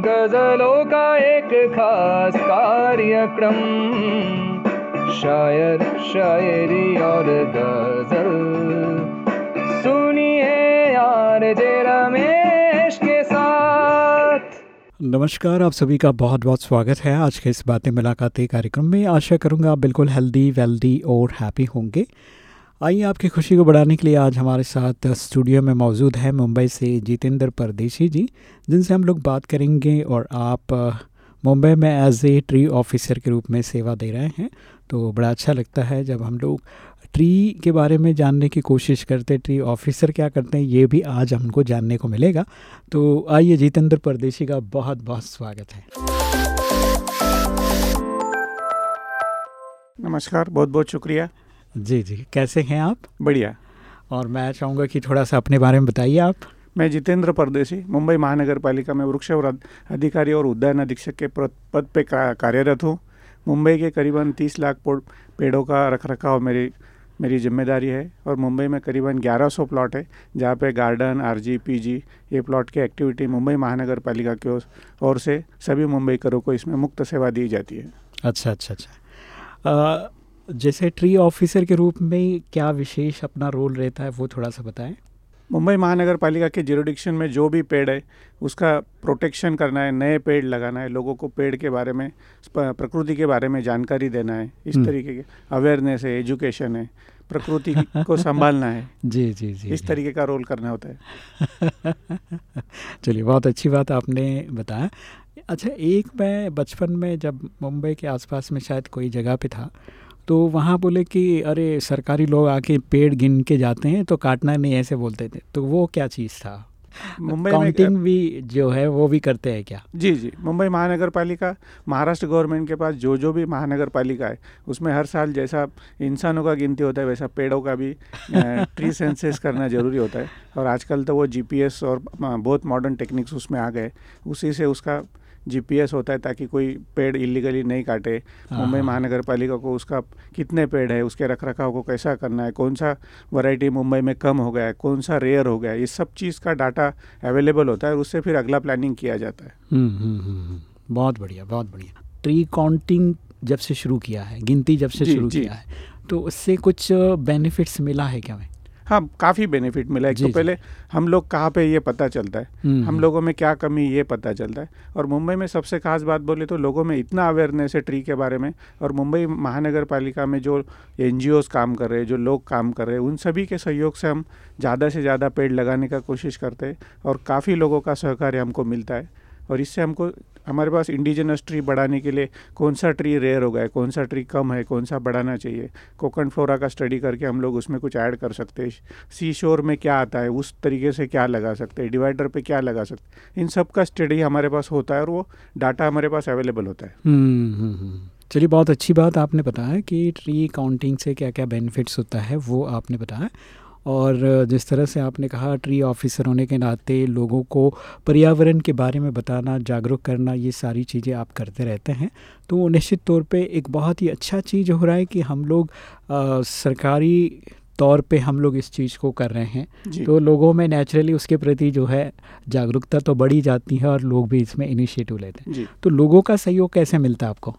गजलों का एक खास कार्यक्रम, शायर, शायरी और गज़ल। सुनिए यार जे रमेश के साथ। नमस्कार, आप सभी का बहुत बहुत स्वागत है आज के इस बातें मुलाकातें कार्यक्रम में। आशा करूँगा आप बिल्कुल हेल्दी वेल्दी और हैप्पी होंगे। आइए आपकी खुशी को बढ़ाने के लिए आज हमारे साथ स्टूडियो में मौजूद है मुंबई से जितेंद्र परदेशी जी, जिनसे हम लोग बात करेंगे और आप मुंबई में एज ए ट्री ऑफिसर के रूप में सेवा दे रहे हैं। तो बड़ा अच्छा लगता है जब हम लोग ट्री के बारे में जानने की कोशिश करते ट्री ऑफिसर क्या करते हैं, ये भी आज हमको जानने को मिलेगा। तो आइए जितेंद्र परदेशी का बहुत बहुत स्वागत है। नमस्कार, बहुत बहुत शुक्रिया। जी जी। कैसे हैं आप? बढ़िया। और मैं चाहूँगा कि थोड़ा सा अपने बारे में बताइए आप। मैं जितेंद्र परदेसी मुंबई महानगर पालिका में वृक्ष और अधिकारी और उद्यान अधीक्षक के पद पे कार्यरत हूँ। मुंबई के करीबन 30 लाख पेड़ों का रखरखाव मेरी मेरी ज़िम्मेदारी है और मुंबई में करीबन 1100 प्लॉट है जहाँ पे गार्डन आरजी पीजी ये प्लॉट की एक्टिविटी मुंबई महानगर पालिका की ओर- से सभी मुंबई करों को इसमें मुक्त सेवा दी जाती है। अच्छा अच्छा अच्छा। जैसे ट्री ऑफिसर के रूप में क्या विशेष अपना रोल रहता है वो थोड़ा सा बताएँ। मुंबई महानगर पालिका के जुरिडिक्शन में जो भी पेड़ है उसका प्रोटेक्शन करना है नए पेड़ लगाना है लोगों को पेड़ के बारे में प्रकृति के बारे में जानकारी देना है इस हम्म। तरीके के अवेयरनेस है एजुकेशन है प्रकृति को संभालना है। जी जी जी इस तरीके का रोल करना होता है। चलिए बहुत अच्छी बात आपने बताया। अच्छा एक मैं बचपन में जब मुंबई के आसपास में शायद कोई जगह पे था तो वहाँ बोले कि अरे सरकारी लोग आके पेड़ गिन के जाते हैं तो काटना नहीं ऐसे बोलते थे। तो वो क्या चीज़ था? मुंबई काउंटिंग भी जो है वो भी करते हैं क्या? जी जी। मुंबई महानगर पालिका महाराष्ट्र गवर्नमेंट के पास जो जो भी महानगर पालिका है उसमें हर साल जैसा इंसानों का गिनती होता है वैसा पेड़ों का भी ट्री सेंसेस करना ज़रूरी होता है। और आजकल तो वो जीपीएस और बहुत मॉडर्न टेक्निक्स उसमें आ गए। उसी से उसका जीपीएस होता है ताकि कोई पेड़ इलीगली नहीं काटे। मुंबई हाँ। महानगर पालिका को उसका कितने पेड़ है उसके रख रखाव को कैसा करना है कौन सा वैरायटी मुंबई में कम हो गया है कौन सा रेयर हो गया है ये सब चीज़ का डाटा अवेलेबल होता है उससे फिर अगला प्लानिंग किया जाता है। हम्म हम्म, हम्म बहुत बढ़िया बहुत बढ़िया। ट्री काउंटिंग जब से शुरू किया है गिनती जब से शुरू किया है तो उससे कुछ बेनिफिट्स मिला है क्या हमें? हाँ काफ़ी बेनिफिट मिला। एक जी, तो। पहले हम लोग कहाँ पे ये पता चलता है? हम्म, हम लोगों में क्या कमी ये पता चलता है। और मुंबई में सबसे खास बात बोले तो लोगों में इतना अवेयरनेस है ट्री के बारे में। और मुंबई महानगर पालिका में जो एन काम कर रहे हैं जो लोग काम कर रहे हैं उन सभी के सहयोग से हम ज़्यादा से ज़्यादा पेड़ लगाने का कोशिश करते हैं। और काफ़ी लोगों का सहकार्य हमको मिलता है। और इससे हमको हमारे पास इंडिजिनस ट्री बढ़ाने के लिए कौन सा ट्री रेयर हो गया है कौन सा ट्री कम है कौन सा बढ़ाना चाहिए? कोकन फ्लोरा का स्टडी करके हम लोग उसमें कुछ ऐड कर सकते हैं। सी शोर में क्या आता है उस तरीके से क्या लगा सकते हैं? डिवाइडर पे क्या लगा सकते इन सब का स्टडी हमारे पास होता है और वो डाटा हमारे पास अवेलेबल होता है। हम्म, हम्म, हम्म। चलिए बहुत अच्छी बात आपने बताया कि ट्री काउंटिंग से क्या क्या बेनिफिट्स होता है वो आपने बताया। और जिस तरह से आपने कहा ट्री ऑफिसर होने के नाते लोगों को पर्यावरण के बारे में बताना जागरूक करना ये सारी चीज़ें आप करते रहते हैं। तो निश्चित तौर पे एक बहुत ही अच्छा चीज़ हो रहा है कि हम लोग अ, सरकारी तौर पे हम लोग इस चीज़ को कर रहे हैं। तो लोगों में नेचुरली उसके प्रति जो है जागरूकता तो बढ़ी जाती है और लोग भी इसमें इनिशिएटिव लेते हैं। तो लोगों का सहयोग कैसे मिलता है आपको?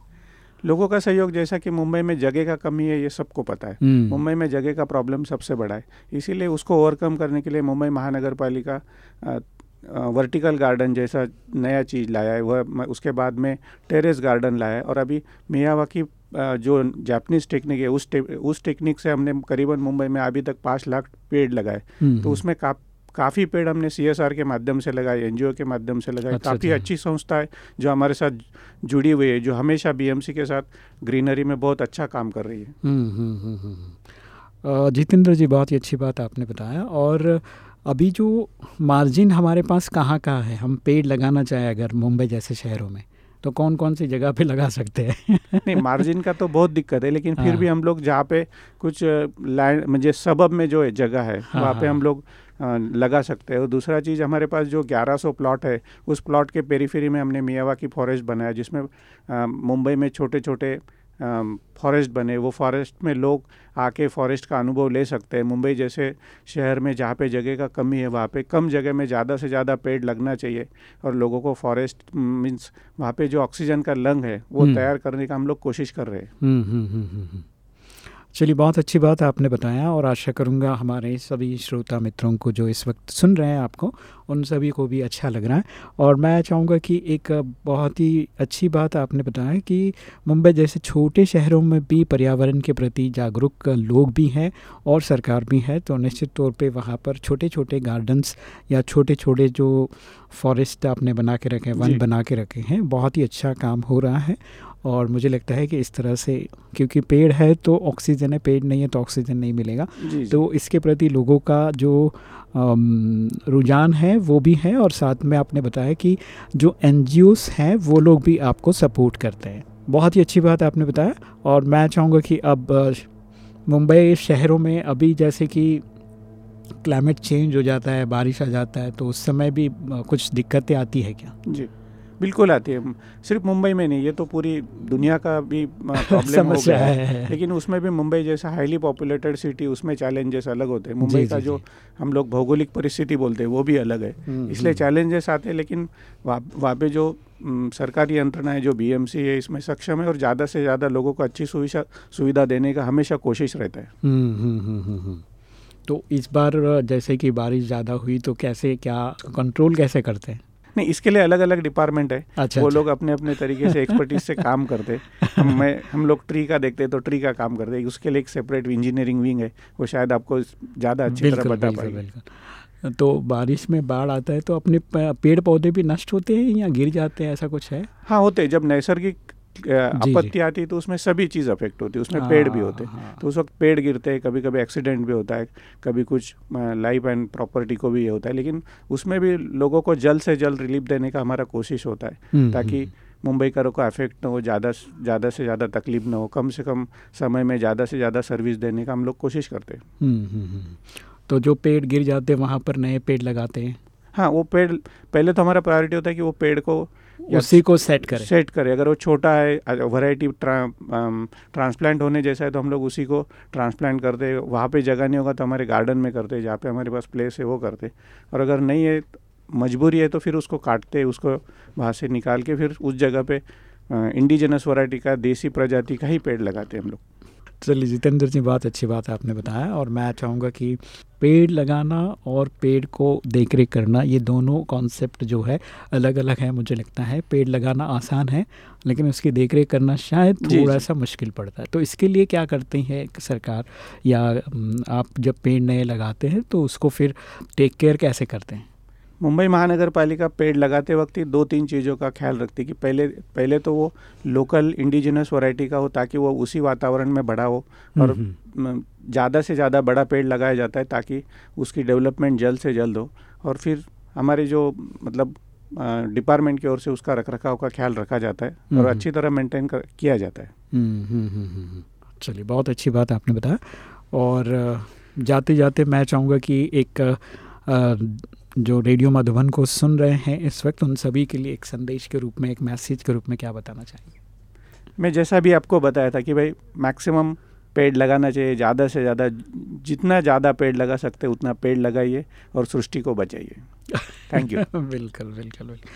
लोगों का सहयोग जैसा कि मुंबई में जगह का कमी है ये सबको पता है। हम्म, मुंबई में जगह का प्रॉब्लम सबसे बड़ा है। इसीलिए उसको ओवरकम करने के लिए मुंबई महानगर पालिका वर्टिकल गार्डन जैसा नया चीज़ लाया है। वह उसके बाद में टेरेस गार्डन लाया है। और अभी मियावाकी अ, जो जापानीज टेक्निक है उस टे, उस टेक्निक से हमने करीबन मुंबई में अभी तक पाँच लाख पेड़ लगाए। हम्म, तो उसमें का, काफ़ी पेड़ हमने सीएसआर के माध्यम से लगाए एनजीओ के माध्यम से लगाए अच्छा, काफ़ी अच्छा। अच्छी संस्था है जो हमारे साथ जुड़ी हुई है जो हमेशा बीएमसी के साथ ग्रीनरी में बहुत अच्छा काम कर रही है हम्म, हम्म, हम्म, जितेंद्र जी बहुत ही अच्छी बात आपने बताया और अभी जो मार्जिन हमारे पास कहाँ कहाँ है हम पेड़ लगाना चाहें अगर मुंबई जैसे शहरों में तो कौन कौन सी जगह पे लगा सकते हैं नहीं मार्जिन का तो बहुत दिक्कत है लेकिन फिर हाँ। भी हम लोग जहाँ पे कुछ लैंड मुझे सबब में जो है जगह है हाँ, वहाँ पे हाँ। हम लोग लगा सकते हैं। और दूसरा चीज़ हमारे पास जो 1100 प्लॉट है उस प्लॉट के पेरीफेरी में हमने मियावा की फॉरेस्ट बनाया जिसमें मुंबई में छोटे छोटे फॉरेस्ट बने। वो फॉरेस्ट में लोग आके फॉरेस्ट का अनुभव ले सकते हैं। मुंबई जैसे शहर में जहाँ पे जगह का कमी है वहाँ पे कम जगह में ज़्यादा से ज़्यादा पेड़ लगना चाहिए और लोगों को फॉरेस्ट मीन्स वहाँ पे जो ऑक्सीजन का लंग है वो हम्म। तैयार करने का हम लोग कोशिश कर रहे हैं। चलिए बहुत अच्छी बात आपने बताया और आशा करूँगा हमारे सभी श्रोता मित्रों को जो इस वक्त सुन रहे हैं आपको उन सभी को भी अच्छा लग रहा है। और मैं चाहूँगा कि एक बहुत ही अच्छी बात आपने बताया कि मुंबई जैसे छोटे शहरों में भी पर्यावरण के प्रति जागरूक लोग भी हैं और सरकार भी है तो निश्चित तौर पे वहाँ पर छोटे छोटे गार्डन्स या छोटे छोटे जो फॉरेस्ट आपने बना के रखे हैं वन बना के रखे हैं बहुत ही अच्छा काम हो रहा है। और मुझे लगता है कि इस तरह से क्योंकि पेड़ है तो ऑक्सीजन है पेड़ नहीं है तो ऑक्सीजन नहीं मिलेगा। जी। तो इसके प्रति लोगों का जो रुझान है वो भी है और साथ में आपने बताया कि जो एन हैं वो लोग भी आपको सपोर्ट करते हैं। बहुत ही अच्छी बात आपने बताया और मैं चाहूँगा कि अब मुंबई शहरों में अभी जैसे कि क्लाइमेट चेंज हो जाता है बारिश आ जाता है तो उस समय भी कुछ दिक्कतें आती है क्या? जी। बिल्कुल आती है। सिर्फ़ मुंबई में नहीं ये तो पूरी दुनिया का भी प्रॉब्लम हो गया है। है। लेकिन उसमें भी मुंबई जैसा हाईली पॉपुलेटेड सिटी उसमें चैलेंजेस अलग होते हैं। मुंबई का जो। हम लोग भौगोलिक परिस्थिति बोलते हैं वो भी अलग है। हम्म, इसलिए हम्म। चैलेंजेस आते हैं लेकिन वहाँ पे जो सरकारी यंत्रणा है जो बीएमसी है इसमें सक्षम है और ज़्यादा से ज़्यादा लोगों को अच्छी सुविधा सुविधा देने का हमेशा कोशिश रहता है। हम्म। तो इस बार जैसे कि बारिश ज़्यादा हुई तो कैसे क्या कंट्रोल कैसे करते हैं? नहीं इसके लिए अलग अलग डिपार्टमेंट है। अच्छा वो अच्छा। लोग अपने अपने तरीके से एक्सपर्टीज से काम करते हैं। हम मैं हम लोग ट्री का देखते हैं तो ट्री का काम करते हैं। उसके लिए एक सेपरेट इंजीनियरिंग विंग है। वो शायद आपको ज़्यादा अच्छी तरह बता पाए तो बारिश में बाढ़ आता है तो अपने पेड़ पौधे भी नष्ट होते हैं या गिर जाते हैं? ऐसा कुछ है? हाँ होते हैं। जब नैसर्गिक। आपत्ति आती है तो उसमें सभी चीज़ अफेक्ट होती है उसमें आ, पेड़ भी होते हैं। हाँ, तो उस वक्त पेड़ गिरते हैं कभी कभी एक्सीडेंट भी होता है कभी कुछ लाइफ एंड प्रॉपर्टी को भी ये होता है लेकिन उसमें भी लोगों को जल्द से जल्द रिलीफ देने का हमारा कोशिश होता है हम्म, ताकि हम्म, मुंबई करों को अफेक्ट ना हो ज़्यादा ज़्यादा से ज़्यादा तकलीफ़ ना हो कम से कम समय में ज़्यादा से ज़्यादा सर्विस देने का हम लोग कोशिश करते हैं। हम्म, हम्म, हम्म। तो जो पेड़ गिर जाते हैं वहाँ पर नए पेड़ लगाते हैं? हाँ वो पेड़ पहले तो हमारा प्रायोरिटी होता है कि वो पेड़ को उसी को सेट करें। सेट करे। अगर वो छोटा है वैरायटी ट्रांसप्लांट होने जैसा है तो हम लोग उसी को ट्रांसप्लांट करते हैं। वहाँ पे जगह नहीं होगा तो हमारे गार्डन में करते हैं जहाँ पे हमारे पास प्लेस है वो करते और अगर नहीं है मजबूरी है तो फिर उसको काटते उसको वहाँ से निकाल के फिर उस जगह पे इंडिजिनस वैरायटी का देसी प्रजाति का ही पेड़ लगाते हैं हम लोग। चलिए जितेंद्र जी बहुत अच्छी बात है आपने बताया और मैं चाहूँगा कि पेड़ लगाना और पेड़ को देख रेख करना ये दोनों कॉन्सेप्ट जो है अलग अलग है मुझे लगता है। पेड़ लगाना आसान है लेकिन उसकी देख रेख करना शायद थोड़ा सा मुश्किल पड़ता है। तो इसके लिए क्या करते हैं सरकार या आप जब पेड़ नए लगाते हैं तो उसको फिर टेक केयर कैसे करते हैं? मुंबई महानगर पालिका पेड़ लगाते वक्त ही दो तीन चीज़ों का ख्याल रखती है कि पहले पहले तो वो लोकल इंडिजिनस वैरायटी का हो ताकि वो उसी वातावरण में बड़ा हो और हम्म, ज़्यादा से ज़्यादा बड़ा पेड़ लगाया जाता है ताकि उसकी डेवलपमेंट जल्द से जल्द हो और फिर हमारे जो मतलब डिपार्टमेंट की ओर से उसका रख रखाव का ख्याल रखा जाता है और हम्म। अच्छी तरह मेंटेन कर किया जाता है हम्म, हम्म, हम्म, हम्म, हम्म। चलिए बहुत अच्छी बात आपने बताया और जाते जाते मैं चाहूँगा कि एक जो रेडियो मधुबन को सुन रहे हैं इस वक्त उन सभी के लिए एक संदेश के रूप में एक मैसेज के रूप में क्या बताना चाहेंगे? मैं जैसा भी आपको बताया था कि भाई मैक्सिमम पेड़ लगाना चाहिए ज़्यादा से ज़्यादा जितना ज़्यादा पेड़ लगा सकते उतना पेड़ लगाइए और सृष्टि को बचाइए। थैंक यू बिल्कुल बिल्कुल बिल्कुल।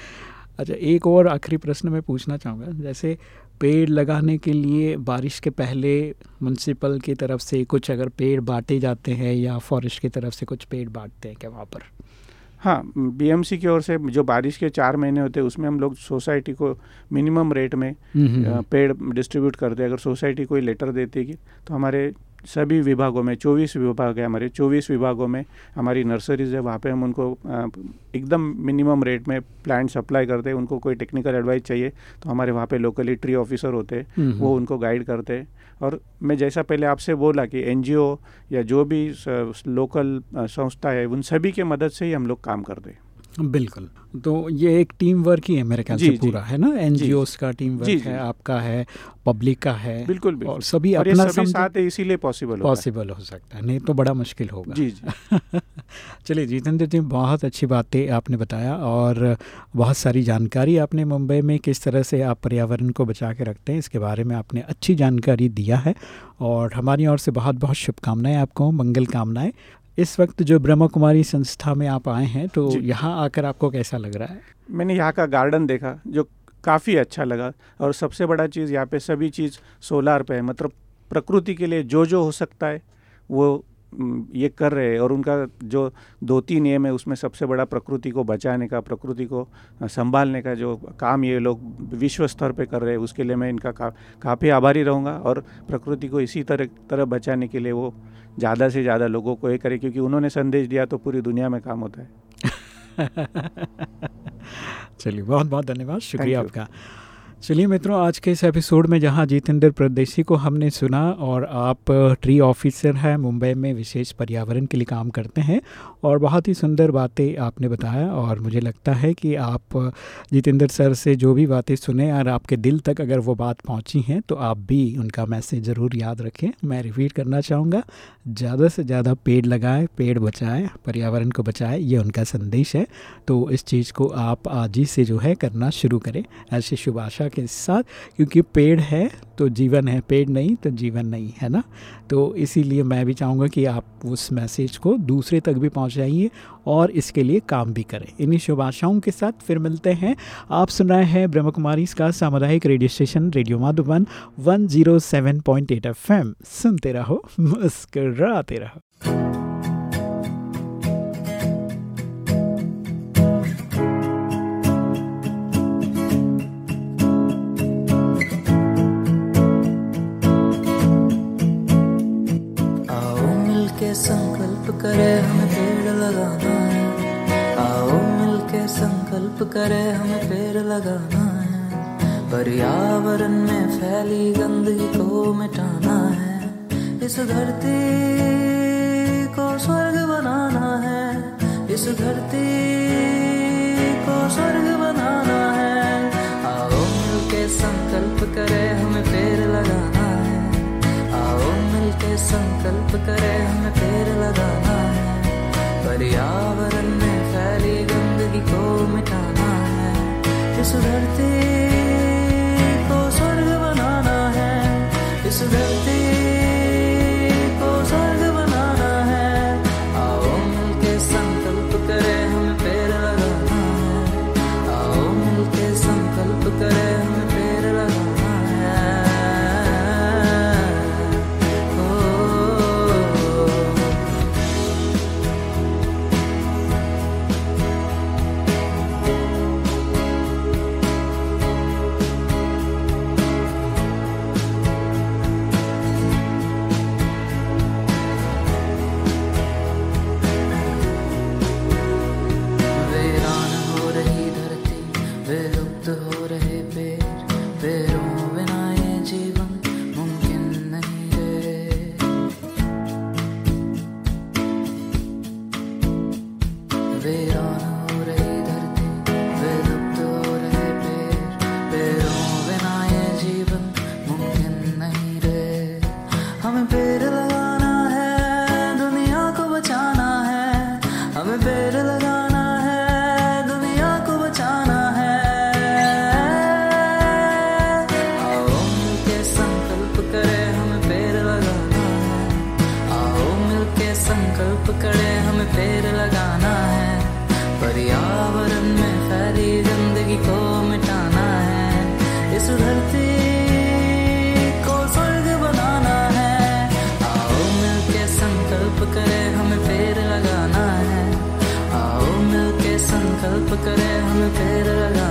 अच्छा एक और आखिरी प्रश्न मैं पूछना चाहूँगा। जैसे पेड़ लगाने के लिए बारिश के पहले म्यूनसिपल की तरफ़ से कुछ अगर पेड़ बांटे जाते हैं या फॉरेस्ट की तरफ़ से कुछ पेड़ बांटते हैं क्या वहाँ पर? हाँ बीएमसी की ओर से जो बारिश के चार महीने होते हैं उसमें हम लोग सोसाइटी को मिनिमम रेट में पेड़ डिस्ट्रीब्यूट करते हैं। अगर सोसाइटी कोई लेटर देती है तो हमारे सभी विभागों में चौबीस विभाग है हमारे चौबीस विभागों में हमारी नर्सरीज है वहाँ पे हम उनको एकदम मिनिमम रेट में प्लांट सप्लाई करते हैं उनको कोई टेक्निकल एडवाइस चाहिए तो हमारे वहाँ पे लोकली ट्री ऑफिसर होते हैं हम्म, वो उनको गाइड करते हैं। और मैं जैसा पहले आपसे बोला कि एनजीओ या जो भी लोकल संस्था है उन सभी के मदद से ही हम लोग काम करते हैं। बिल्कुल। तो ये एक टीम वर्क ही है मेरे ख्याल से पूरा है ना? एनजीओ का टीम वर्क है आपका है पब्लिक का है बिल्कुल, बिल्कुल। और सभी और अपना सभी साथ है इसीलिए पॉसिबल पॉसिबल हो। सकता है नहीं तो बड़ा मुश्किल होगा। जी जी। चलिए जितेंद्र जी बहुत अच्छी बातें आपने बताया और बहुत सारी जानकारी आपने मुंबई में किस तरह से आप पर्यावरण को बचा के रखते हैं इसके बारे में आपने अच्छी जानकारी दिया है और हमारी ओर से बहुत बहुत शुभकामनाएँ आपको मंगल कामनाएँ। इस वक्त जो ब्रह्म कुमारी संस्था में आप आए हैं तो यहाँ आकर आपको कैसा लग रहा है? मैंने यहाँ का गार्डन देखा जो काफ़ी अच्छा लगा और सबसे बड़ा चीज़ यहाँ पे सभी चीज़ सोलार पे है मतलब प्रकृति के लिए जो जो हो सकता है वो ये कर रहे हैं और उनका जो दो तीन एम है उसमें सबसे बड़ा प्रकृति को बचाने का प्रकृति को संभालने का जो काम ये लोग विश्व स्तर पे कर रहे हैं उसके लिए मैं इनका का, काफ़ी आभारी रहूँगा और प्रकृति को इसी तरह तरह बचाने के लिए वो ज़्यादा से ज़्यादा लोगों को ये करे क्योंकि उन्होंने संदेश दिया तो पूरी दुनिया में काम होता है। चलिए बहुत बहुत धन्यवाद शुक्रिया आपका। चलिए मित्रों, आज के इस एपिसोड में जहाँ जितेंद्र प्रदेशी को हमने सुना और आप ट्री ऑफिसर हैं, मुंबई में विशेष पर्यावरण के लिए काम करते हैं और बहुत ही सुंदर बातें आपने बताया और मुझे लगता है कि आप जितेंद्र सर से जो भी बातें सुने और आपके दिल तक अगर वो बात पहुँची हैं तो आप भी उनका मैसेज ज़रूर याद रखें। मैं रिपीट करना चाहूँगा, ज़्यादा से ज़्यादा पेड़ लगाएँ, पेड़ बचाएँ, पर्यावरण को बचाएँ, ये उनका संदेश है। तो इस चीज़ को आप आज ही से जो है करना शुरू करें। ऐसी शुभ आशा के साथ, क्योंकि पेड़ है तो जीवन है। पेड़ नहीं तो जीवन नहीं, है ना? तो इसीलिए मैं भी चाहूँगा कि आप उस मैसेज को दूसरे तक भी पहुँचाइए और इसके लिए काम भी करें। इन्हीं शुभ आशाओं के साथ फिर मिलते हैं। आप सुन रहे हैं ब्रह्म कुमारी इसका सामुदायिक radio station, radio Madhuban 107.8 FM सुनते रहो, मुस्कराते रहो। संकल्प करे हमें पेड़ लगाना है। पर्यावरण में फैली गंदगी को मिटाना है। इस धरती को स्वर्ग बनाना है। इस धरती को स्वर्ग बनाना है। आओ मिलके संकल्प करे हमें पेड़ लगाना है। आओ मिलके संकल्प करे हमें पेड़ लगाना है। पर्यावरण इस धरती को स्वर्ग बनाना है। इस धरती संकल्प करे हमें पेड़ लगाना है। पर्यावरण में फैली गंदगी को मिटाना है। इस धरती को स्वर्ग बनाना है। आओ मिलके संकल्प करे हमें पेड़ लगाना है। आओ मिलके संकल्प करे हमें पेड़ लगाना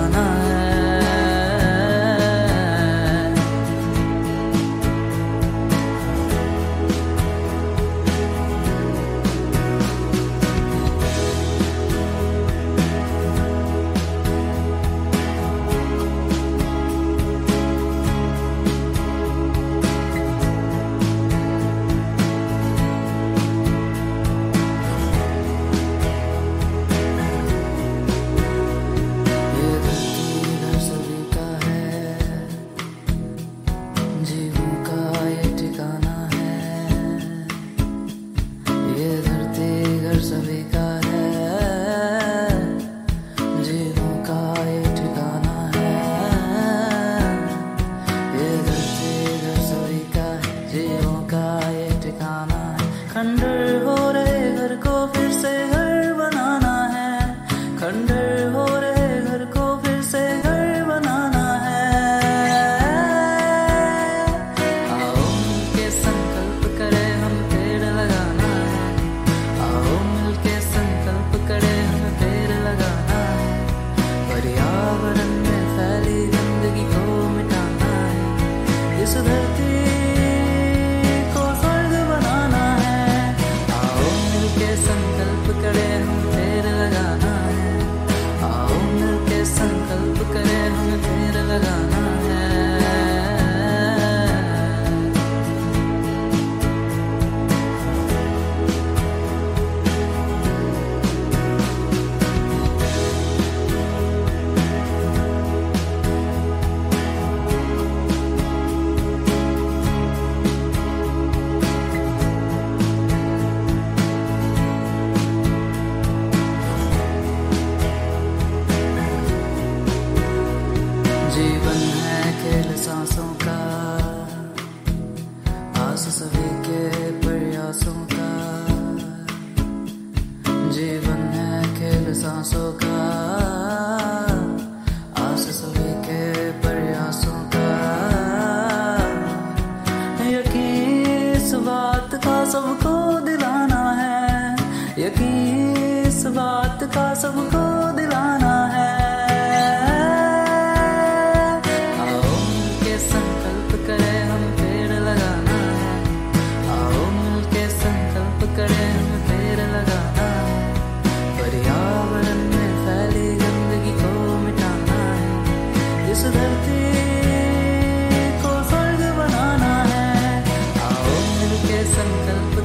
इस बात का सबको दिलाना है। आओ मिलके संकल्प करे हम पेड़ लगाना। है आओ मिलके संकल्प करें हम पेड़ लगाना। है पर्यावरण में फैली गंदगी को मिटाना है। इस धरती को स्वर्ग बनाना है। संकल्प